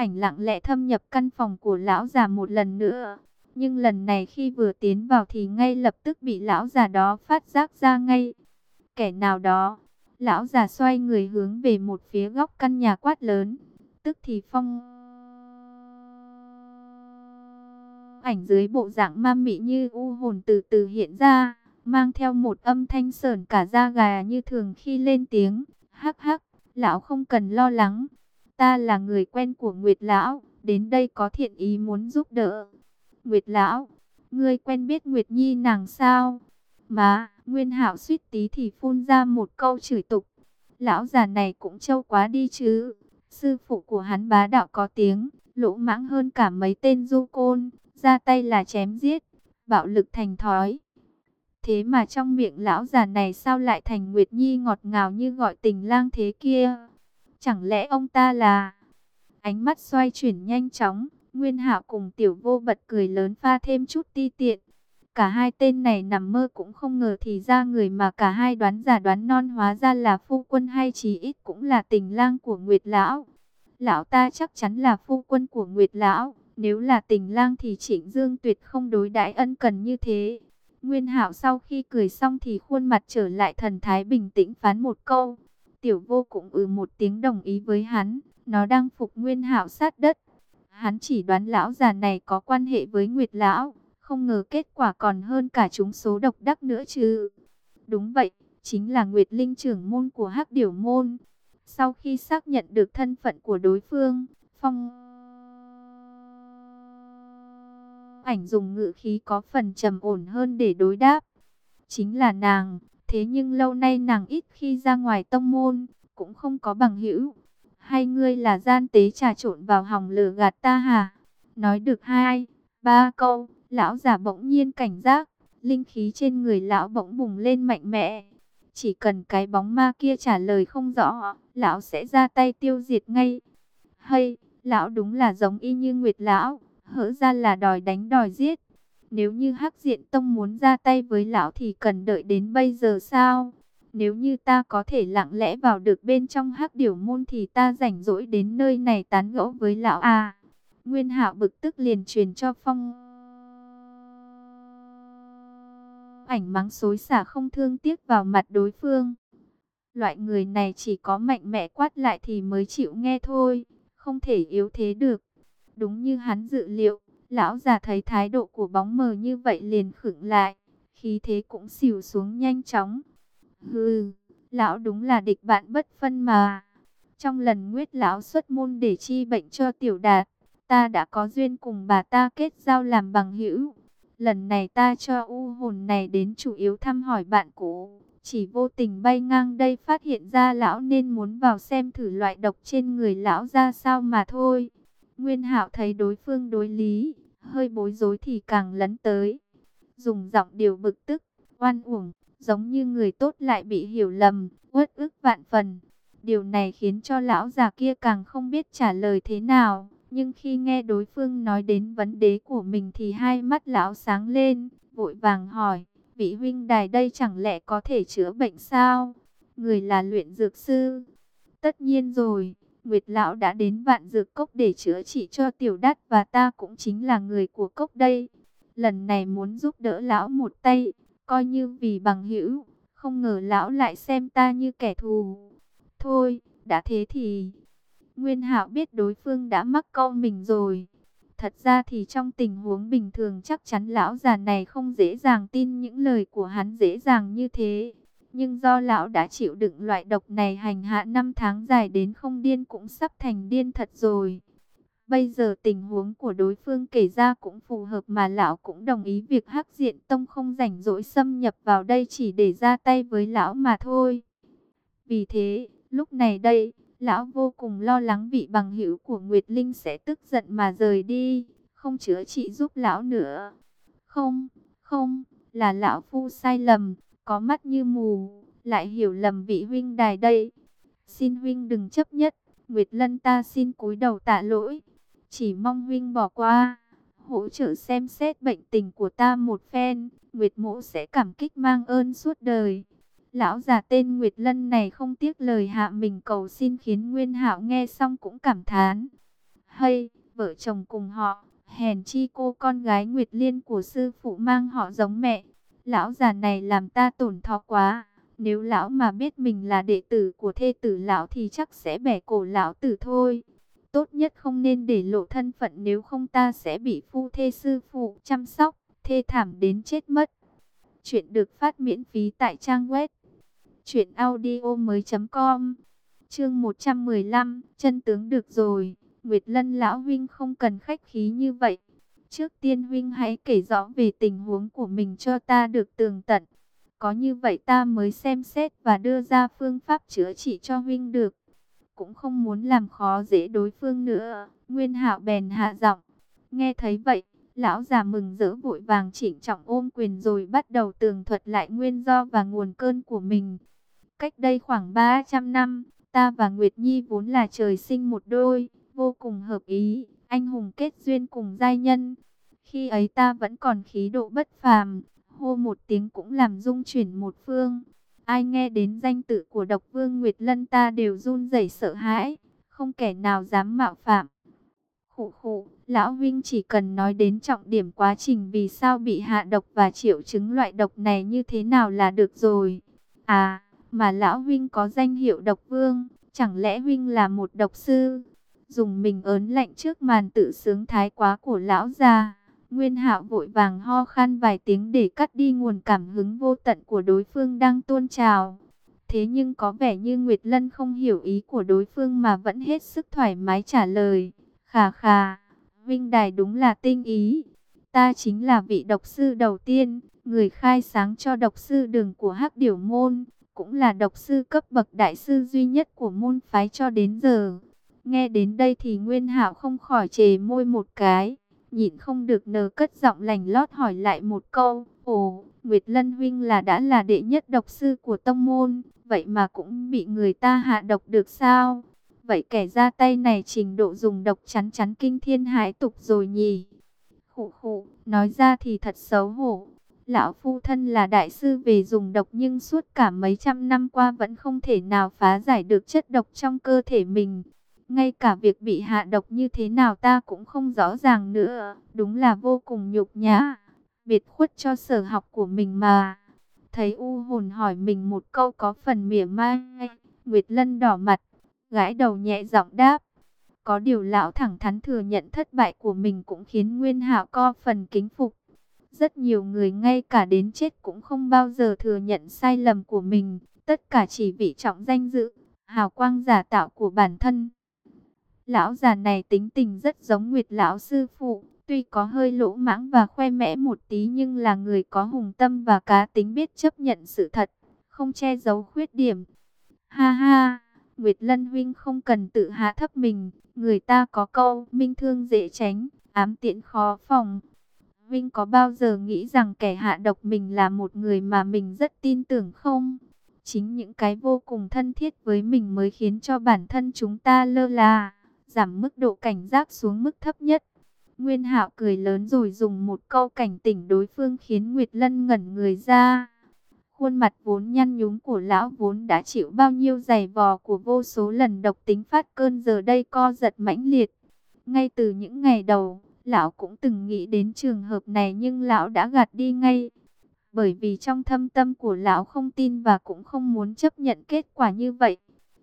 ảnh lặng lẽ thâm nhập căn phòng của lão già một lần nữa. Nhưng lần này khi vừa tiến vào thì ngay lập tức bị lão già đó phát giác ra ngay. Kẻ nào đó, lão già xoay người hướng về một phía góc căn nhà quát lớn. Tức thì phong ảnh dưới bộ dạng ma mị như u hồn từ từ hiện ra, mang theo một âm thanh sờn cả da gà như thường khi lên tiếng. Hắc hắc, lão không cần lo lắng, ta là người quen của Nguyệt lão, đến đây có thiện ý muốn giúp đỡ. Nguyệt lão, ngươi quen biết Nguyệt Nhi nàng sao? Má, Nguyên Hạo suýt tí thì phun ra một câu chửi tục. Lão già này cũng trâu quá đi chứ. Sư phụ của hắn bá đạo có tiếng, lỗ mãng hơn cả mấy tên du côn, ra tay là chém giết, bạo lực thành thói. Thế mà trong miệng lão già này sao lại thành Nguyệt Nhi ngọt ngào như gọi tình lang thế kia? Chẳng lẽ ông ta là... Ánh mắt xoay chuyển nhanh chóng, Nguyên Hạo cùng Tiểu Vô bật cười lớn pha thêm chút ti tiện. Cả hai tên này nằm mơ cũng không ngờ thì ra người mà cả hai đoán giả đoán non hóa ra là phu quân hay chí ít cũng là tình lang của Nguyệt Lão. Lão ta chắc chắn là phu quân của Nguyệt Lão. Nếu là tình lang thì Trịnh Dương tuyệt không đối đãi ân cần như thế. Nguyên Hạo sau khi cười xong thì khuôn mặt trở lại thần thái bình tĩnh phán một câu. Tiểu vô cũng ừ một tiếng đồng ý với hắn. Nó đang phục Nguyên Hạo sát đất. Hắn chỉ đoán lão già này có quan hệ với Nguyệt Lão. Không ngờ kết quả còn hơn cả chúng số độc đắc nữa chứ. Đúng vậy, chính là Nguyệt Linh trưởng môn của Hắc Điểu Môn. Sau khi xác nhận được thân phận của đối phương, Phong ảnh dùng ngữ khí có phần trầm ổn hơn để đối đáp. Chính là nàng, thế nhưng lâu nay nàng ít khi ra ngoài tông môn, cũng không có bằng hữu. Hay ngươi là gian tế trà trộn vào hòng lửa gạt ta hả? Nói được hai, ba câu, lão giả bỗng nhiên cảnh giác, linh khí trên người lão bỗng bùng lên mạnh mẽ. Chỉ cần cái bóng ma kia trả lời không rõ, lão sẽ ra tay tiêu diệt ngay. Hay, lão đúng là giống y như Nguyệt lão, hỡ ra là đòi đánh đòi giết. Nếu như Hắc Diện Tông muốn ra tay với lão thì cần đợi đến bây giờ sao? Nếu như ta có thể lặng lẽ vào được bên trong Hắc Điểu môn thì ta rảnh rỗi đến nơi này tán gẫu với lão à. Nguyên Hạo bực tức liền truyền cho Phong ảnh mắng xối xả không thương tiếc vào mặt đối phương. Loại người này chỉ có mạnh mẽ quát lại thì mới chịu nghe thôi, không thể yếu thế được. Đúng như hắn dự liệu, lão già thấy thái độ của bóng mờ như vậy liền khựng lại, khí thế cũng xỉu xuống nhanh chóng. Hừ, lão đúng là địch bạn bất phân mà. Trong lần nguyết lão xuất môn để chi bệnh cho tiểu đạt, ta đã có duyên cùng bà ta kết giao làm bằng hữu. Lần này ta cho u hồn này đến chủ yếu thăm hỏi bạn cũ. Chỉ vô tình bay ngang đây phát hiện ra lão nên muốn vào xem thử loại độc trên người lão ra sao mà thôi. Nguyên hạo thấy đối phương đối lý, hơi bối rối thì càng lấn tới. Dùng giọng điều bực tức, oan uổng, giống như người tốt lại bị hiểu lầm, uất ức vạn phần. Điều này khiến cho lão già kia càng không biết trả lời thế nào. Nhưng khi nghe đối phương nói đến vấn đề của mình thì hai mắt lão sáng lên, vội vàng hỏi, vị huynh đài đây chẳng lẽ có thể chữa bệnh sao? Người là luyện dược sư. Tất nhiên rồi, Nguyệt lão đã đến vạn dược cốc để chữa trị cho tiểu đắt và ta cũng chính là người của cốc đây. Lần này muốn giúp đỡ lão một tay, coi như vì bằng hữu, không ngờ lão lại xem ta như kẻ thù. Thôi, đã thế thì Nguyên Hạo biết đối phương đã mắc câu mình rồi. Thật ra thì trong tình huống bình thường chắc chắn lão già này không dễ dàng tin những lời của hắn dễ dàng như thế. Nhưng do lão đã chịu đựng loại độc này hành hạ năm tháng dài đến không điên cũng sắp thành điên thật rồi. Bây giờ tình huống của đối phương kể ra cũng phù hợp mà lão cũng đồng ý việc Hắc Diện Tông không rảnh rỗi xâm nhập vào đây chỉ để ra tay với lão mà thôi. Vì thế, lúc này đây, Lão vô cùng lo lắng vị bằng hữu của Nguyệt Linh sẽ tức giận mà rời đi, không chữa trị giúp lão nữa. Không, không, là lão phu sai lầm, có mắt như mù, lại hiểu lầm vị huynh đài đây. Xin huynh đừng chấp nhất, Nguyệt Lân ta xin cúi đầu tạ lỗi, chỉ mong huynh bỏ qua, hỗ trợ xem xét bệnh tình của ta một phen, Nguyệt mộ sẽ cảm kích mang ơn suốt đời. Lão già tên Nguyệt Lân này không tiếc lời hạ mình cầu xin khiến Nguyên Hạo nghe xong cũng cảm thán. Hay, vợ chồng cùng họ, hèn chi cô con gái Nguyệt Liên của sư phụ mang họ giống mẹ. Lão già này làm ta tổn thọ quá. Nếu lão mà biết mình là đệ tử của thê tử lão thì chắc sẽ bẻ cổ lão tử thôi. Tốt nhất không nên để lộ thân phận nếu không ta sẽ bị phu thê sư phụ chăm sóc, thê thảm đến chết mất. Chuyện được phát miễn phí tại trang web Chuyện audio mới com Chương 115 Chân tướng được rồi Nguyệt Lân Lão vinh không cần khách khí như vậy Trước tiên Huynh hãy kể rõ về tình huống của mình cho ta được tường tận. Có như vậy ta mới xem xét và đưa ra phương pháp chữa trị cho Huynh được. Cũng không muốn làm khó dễ đối phương nữa. Nguyên hạo bèn hạ giọng. Nghe thấy vậy Lão già mừng rỡ vội vàng chỉnh trọng ôm quyền rồi bắt đầu tường thuật lại nguyên do và nguồn cơn của mình. Cách đây khoảng 300 năm, ta và Nguyệt Nhi vốn là trời sinh một đôi, vô cùng hợp ý, anh hùng kết duyên cùng giai nhân. Khi ấy ta vẫn còn khí độ bất phàm, hô một tiếng cũng làm rung chuyển một phương. Ai nghe đến danh tự của độc vương Nguyệt Lân ta đều run rẩy sợ hãi, không kẻ nào dám mạo phạm. khụ khụ lão Vinh chỉ cần nói đến trọng điểm quá trình vì sao bị hạ độc và triệu chứng loại độc này như thế nào là được rồi. À, mà lão huynh có danh hiệu độc vương, chẳng lẽ huynh là một độc sư? Dùng mình ớn lạnh trước màn tự sướng thái quá của lão già. Nguyên hạo vội vàng ho khan vài tiếng để cắt đi nguồn cảm hứng vô tận của đối phương đang tuôn trào. Thế nhưng có vẻ như Nguyệt Lân không hiểu ý của đối phương mà vẫn hết sức thoải mái trả lời. Khà khà, Vinh Đài đúng là tinh ý. Ta chính là vị độc sư đầu tiên, người khai sáng cho độc sư đường của Hắc Điểu Môn cũng là độc sư cấp bậc đại sư duy nhất của môn phái cho đến giờ. Nghe đến đây thì Nguyên Hạo không khỏi chề môi một cái, nhịn không được nở cất giọng lành lót hỏi lại một câu, "Ồ, Nguyệt Lân Huynh là đã là đệ nhất độc sư của tông môn, vậy mà cũng bị người ta hạ độc được sao? Vậy kẻ ra tay này trình độ dùng độc chắn chắn kinh thiên hãi tục rồi nhỉ? Khụ khụ, nói ra thì thật xấu hổ. Lão phu thân là đại sư về dùng độc nhưng suốt cả mấy trăm năm qua vẫn không thể nào phá giải được chất độc trong cơ thể mình. Ngay cả việc bị hạ độc như thế nào ta cũng không rõ ràng nữa. Đúng là vô cùng nhục nhã. Biệt khuất cho sở học của mình mà. Thấy U hồn hỏi mình một câu có phần mỉa mai. Nguyệt Lân đỏ mặt. Gãi đầu nhẹ giọng đáp. Có điều lão thẳng thắn thừa nhận thất bại của mình cũng khiến Nguyên Hạo co phần kính phục. Rất nhiều người ngay cả đến chết cũng không bao giờ thừa nhận sai lầm của mình. Tất cả chỉ vì trọng danh dự, hào quang giả tạo của bản thân. Lão già này tính tình rất giống Nguyệt lão sư phụ, tuy có hơi lỗ mãng và khoe mẽ một tí nhưng là người có hùng tâm và cá tính biết chấp nhận sự thật, không che giấu khuyết điểm. Ha ha, Nguyệt Lân huynh không cần tự hạ thấp mình, người ta có câu minh thương dễ tránh, ám tiện khó phòng. Vinh có bao giờ nghĩ rằng kẻ hạ độc mình là một người mà mình rất tin tưởng không? Chính những cái vô cùng thân thiết với mình mới khiến cho bản thân chúng ta lơ là giảm mức độ cảnh giác xuống mức thấp nhất. Nguyên Hạo cười lớn rồi dùng một câu cảnh tỉnh đối phương khiến Nguyệt Lân ngẩn người ra. Khuôn mặt vốn nhăn nhúm của lão vốn đã chịu bao nhiêu giày vò của vô số lần độc tính phát cơn giờ đây co giật mãnh liệt. Ngay từ những ngày đầu, lão cũng từng nghĩ đến trường hợp này nhưng lão đã gạt đi ngay. Bởi vì trong thâm tâm của lão không tin và cũng không muốn chấp nhận kết quả như vậy.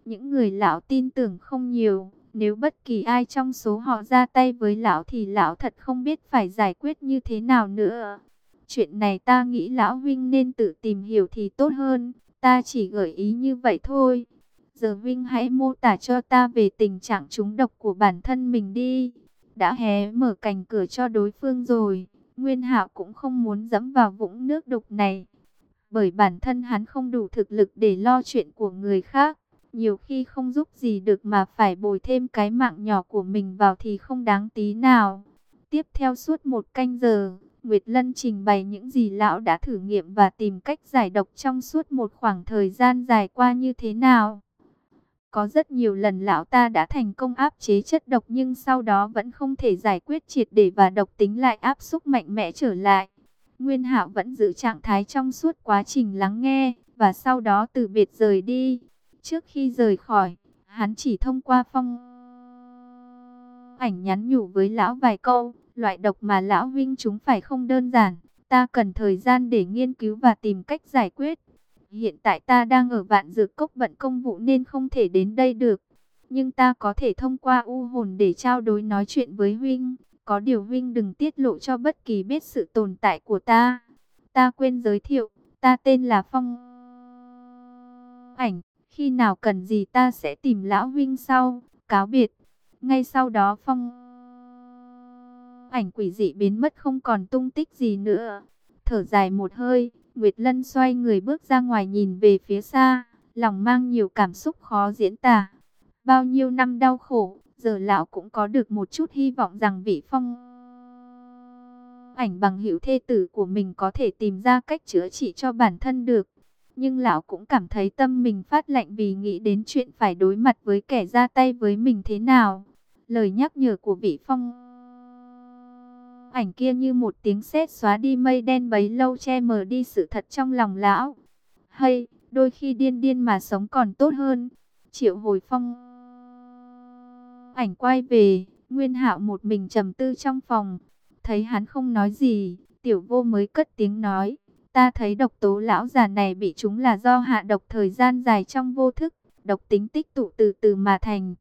Những người lão tin tưởng không nhiều nếu bất kỳ ai trong số họ ra tay với lão thì lão thật không biết phải giải quyết như thế nào nữa. Chuyện này ta nghĩ lão Vinh nên tự tìm hiểu thì tốt hơn. Ta chỉ gợi ý như vậy thôi. Giờ Vinh hãy mô tả cho ta về tình trạng trúng độc của bản thân mình đi. Đã hé mở cành cửa cho đối phương rồi. Nguyên Hạo cũng không muốn dẫm vào vũng nước đục này. Bởi bản thân hắn không đủ thực lực để lo chuyện của người khác nhiều khi không giúp gì được mà phải bồi thêm cái mạng nhỏ của mình vào thì không đáng tí nào. Tiếp theo suốt một canh giờ, Nguyệt Lân trình bày những gì lão đã thử nghiệm và tìm cách giải độc trong suốt một khoảng thời gian dài qua như thế nào. Có rất nhiều lần lão ta đã thành công áp chế chất độc nhưng sau đó vẫn không thể giải quyết triệt để và độc tính lại áp xúc mạnh mẽ trở lại. Nguyên Hạo vẫn giữ trạng thái trong suốt quá trình lắng nghe và sau đó từ biệt rời đi. Trước khi rời khỏi, hắn chỉ thông qua phong ảnh nhắn nhủ với lão vài câu, loại độc mà lão Vinh chúng phải không đơn giản, ta cần thời gian để nghiên cứu và tìm cách giải quyết. Hiện tại ta đang ở vạn dược cốc bận công vụ nên không thể đến đây được, nhưng ta có thể thông qua u hồn để trao đổi nói chuyện với Vinh. Có điều Vinh đừng tiết lộ cho bất kỳ biết sự tồn tại của ta. Ta quên giới thiệu, ta tên là Phong Ảnh. Khi nào cần gì ta sẽ tìm Lão Vinh sau, cáo biệt. Ngay sau đó phong ảnh quỷ dị biến mất không còn tung tích gì nữa. Thở dài một hơi, Nguyệt Lân xoay người bước ra ngoài nhìn về phía xa, lòng mang nhiều cảm xúc khó diễn tả. Bao nhiêu năm đau khổ, giờ lão cũng có được một chút hy vọng rằng vị phong ảnh bằng hữu thê tử của mình có thể tìm ra cách chữa trị cho bản thân được. Nhưng lão cũng cảm thấy tâm mình phát lạnh vì nghĩ đến chuyện phải đối mặt với kẻ ra tay với mình thế nào. Lời nhắc nhở của vị phong ảnh kia như một tiếng sét xóa đi mây đen bấy lâu che mờ đi sự thật trong lòng lão. Hay, đôi khi điên điên mà sống còn tốt hơn. Triệu hồi phong ảnh quay về, Nguyên hạo một mình trầm tư trong phòng. Thấy hắn không nói gì, tiểu vô mới cất tiếng nói. Ta thấy độc tố lão già này bị chúng là do hạ độc thời gian dài trong vô thức, độc tính tích tụ từ từ mà thành.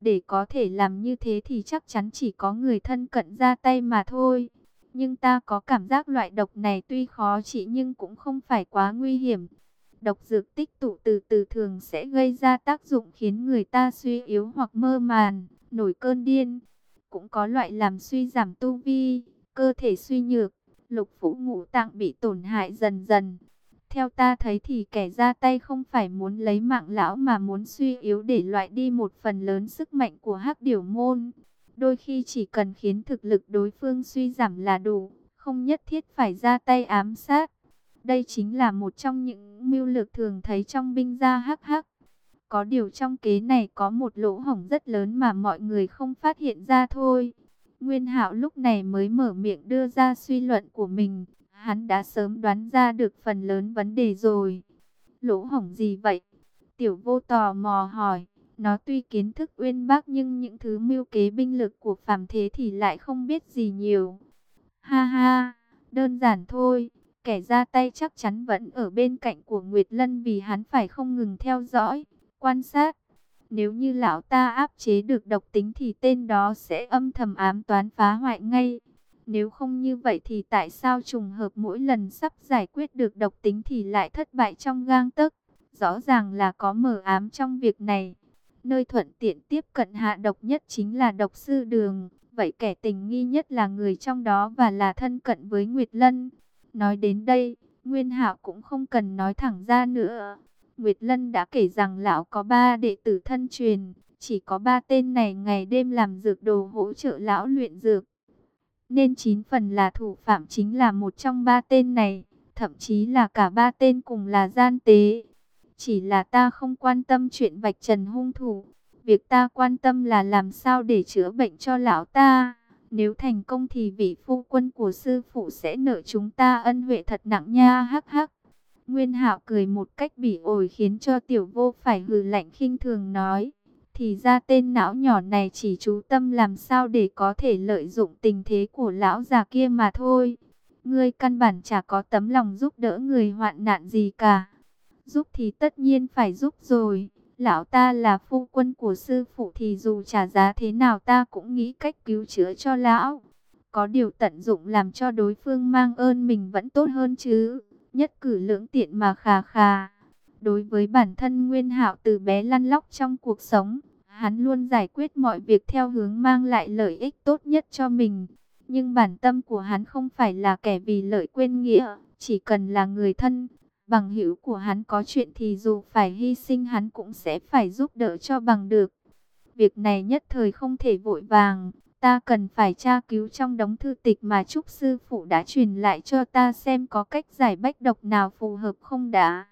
Để có thể làm như thế thì chắc chắn chỉ có người thân cận ra tay mà thôi. Nhưng ta có cảm giác loại độc này tuy khó trị nhưng cũng không phải quá nguy hiểm. Độc dược tích tụ từ từ thường sẽ gây ra tác dụng khiến người ta suy yếu hoặc mơ màn, nổi cơn điên. Cũng có loại làm suy giảm tu vi, cơ thể suy nhược lục phủ ngũ tạng bị tổn hại dần dần. Theo ta thấy thì kẻ ra tay không phải muốn lấy mạng lão mà muốn suy yếu để loại đi một phần lớn sức mạnh của hắc điểu môn. Đôi khi chỉ cần khiến thực lực đối phương suy giảm là đủ, không nhất thiết phải ra tay ám sát. Đây chính là một trong những mưu lược thường thấy trong binh gia hắc hắc. Có điều trong kế này có một lỗ hổng rất lớn mà mọi người không phát hiện ra thôi. Nguyên Hạo lúc này mới mở miệng đưa ra suy luận của mình. Hắn đã sớm đoán ra được phần lớn vấn đề rồi. Lỗ hổng gì vậy? Tiểu vô tò mò hỏi. Nó tuy kiến thức uyên bác nhưng những thứ mưu kế binh lực của phàm thế thì lại không biết gì nhiều. Ha ha, đơn giản thôi. Kẻ ra tay chắc chắn vẫn ở bên cạnh của Nguyệt Lân vì hắn phải không ngừng theo dõi, quan sát. Nếu như lão ta áp chế được độc tính thì tên đó sẽ âm thầm ám toán phá hoại ngay. Nếu không như vậy thì tại sao trùng hợp mỗi lần sắp giải quyết được độc tính thì lại thất bại trong gang tấc? Rõ ràng là có mờ ám trong việc này. Nơi thuận tiện tiếp cận hạ độc nhất chính là độc sư đường. Vậy kẻ tình nghi nhất là người trong đó và là thân cận với Nguyệt Lân. Nói đến đây, Nguyên Hạo cũng không cần nói thẳng ra nữa. Nguyệt Lân đã kể rằng lão có ba đệ tử thân truyền, chỉ có ba tên này ngày đêm làm dược đồ hỗ trợ lão luyện dược. Nên chín phần là thủ phạm chính là một trong ba tên này, thậm chí là cả ba tên cùng là gian tế. Chỉ là ta không quan tâm chuyện vạch trần hung thủ, việc ta quan tâm là làm sao để chữa bệnh cho lão ta. Nếu thành công thì vị phu quân của sư phụ sẽ nợ chúng ta ân huệ thật nặng nha hắc hắc. Nguyên hạo cười một cách bỉ ổi khiến cho tiểu vô phải hừ lạnh khinh thường nói. Thì ra tên não nhỏ này chỉ chú tâm làm sao để có thể lợi dụng tình thế của lão già kia mà thôi. Ngươi căn bản chả có tấm lòng giúp đỡ người hoạn nạn gì cả. Giúp thì tất nhiên phải giúp rồi. Lão ta là phu quân của sư phụ thì dù trả giá thế nào ta cũng nghĩ cách cứu chữa cho lão. Có điều tận dụng làm cho đối phương mang ơn mình vẫn tốt hơn chứ. Nhất cử lưỡng tiện mà khà khà. Đối với bản thân Nguyên Hạo từ bé lăn lóc trong cuộc sống, hắn luôn giải quyết mọi việc theo hướng mang lại lợi ích tốt nhất cho mình. Nhưng bản tâm của hắn không phải là kẻ vì lợi quên nghĩa, chỉ cần là người thân, bằng hữu của hắn có chuyện thì dù phải hy sinh hắn cũng sẽ phải giúp đỡ cho bằng được. Việc này nhất thời không thể vội vàng, ta cần phải tra cứu trong đống thư tịch mà Trúc Sư Phụ đã truyền lại cho ta xem có cách giải bách độc nào phù hợp không đã.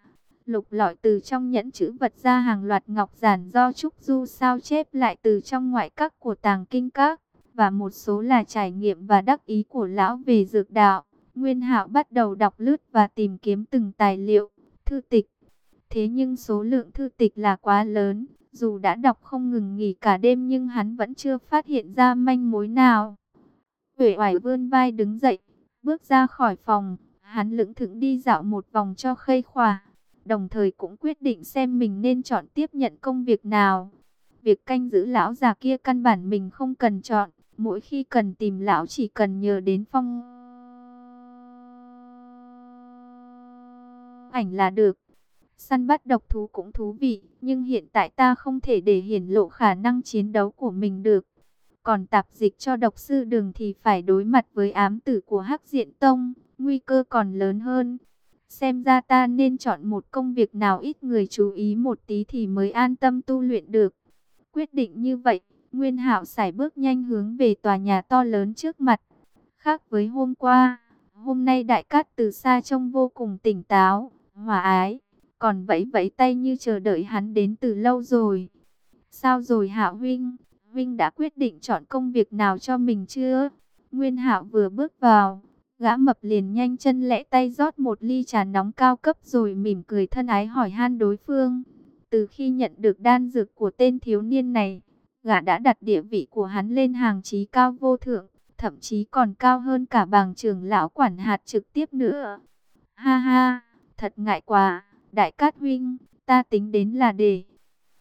Lục lọi từ trong nhẫn chữ vật ra hàng loạt ngọc giản do Trúc Du sao chép lại từ trong ngoại các của tàng kinh các, và một số là trải nghiệm và đắc ý của lão về dược đạo. Nguyên Hạo bắt đầu đọc lướt và tìm kiếm từng tài liệu, thư tịch. Thế nhưng số lượng thư tịch là quá lớn, dù đã đọc không ngừng nghỉ cả đêm nhưng hắn vẫn chưa phát hiện ra manh mối nào. Huệ oải vươn vai đứng dậy, bước ra khỏi phòng, hắn lững thững đi dạo một vòng cho khây khỏa, đồng thời cũng quyết định xem mình nên chọn tiếp nhận công việc nào. Việc canh giữ lão già kia căn bản mình không cần chọn, mỗi khi cần tìm lão chỉ cần nhờ đến phong ảnh là được. Săn bắt độc thú cũng thú vị, nhưng hiện tại ta không thể để hiển lộ khả năng chiến đấu của mình được. Còn tạp dịch cho độc sư đường thì phải đối mặt với ám tử của Hắc Diện Tông, nguy cơ còn lớn hơn. Xem ra ta nên chọn một công việc nào ít người chú ý một tí thì mới an tâm tu luyện được. Quyết định như vậy, Nguyên Hạo sải bước nhanh hướng về tòa nhà to lớn trước mặt. Khác với hôm qua, hôm nay Đại Cát từ xa trông vô cùng tỉnh táo, hòa ái, còn vẫy vẫy tay như chờ đợi hắn đến từ lâu rồi. Sao rồi Hạo huynh, huynh đã quyết định chọn công việc nào cho mình chưa? Nguyên Hạo vừa bước vào, gã mập liền nhanh chân lẹ tay rót một ly trà nóng cao cấp rồi mỉm cười thân ái hỏi han đối phương. Từ khi nhận được đan dược của tên thiếu niên này, gã đã đặt địa vị của hắn lên hàng trí cao vô thượng, thậm chí còn cao hơn cả bàng trưởng lão quản hạt trực tiếp nữa. Ha ha! Thật ngại quá, đại cát huynh, ta tính đến là để.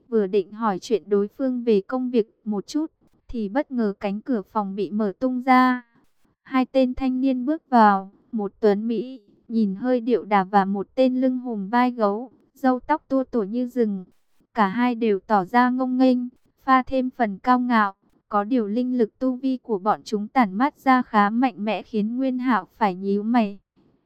Vừa định hỏi chuyện đối phương về công việc một chút, thì bất ngờ cánh cửa phòng bị mở tung ra. Hai tên thanh niên bước vào, một tuấn Mỹ, nhìn hơi điệu đà và một tên lưng hùng vai gấu, râu tóc tua tổ như rừng. Cả hai đều tỏ ra ngông nghênh, pha thêm phần cao ngạo. Có điều linh lực tu vi của bọn chúng tản mát ra khá mạnh mẽ khiến Nguyên Hạo phải nhíu mày.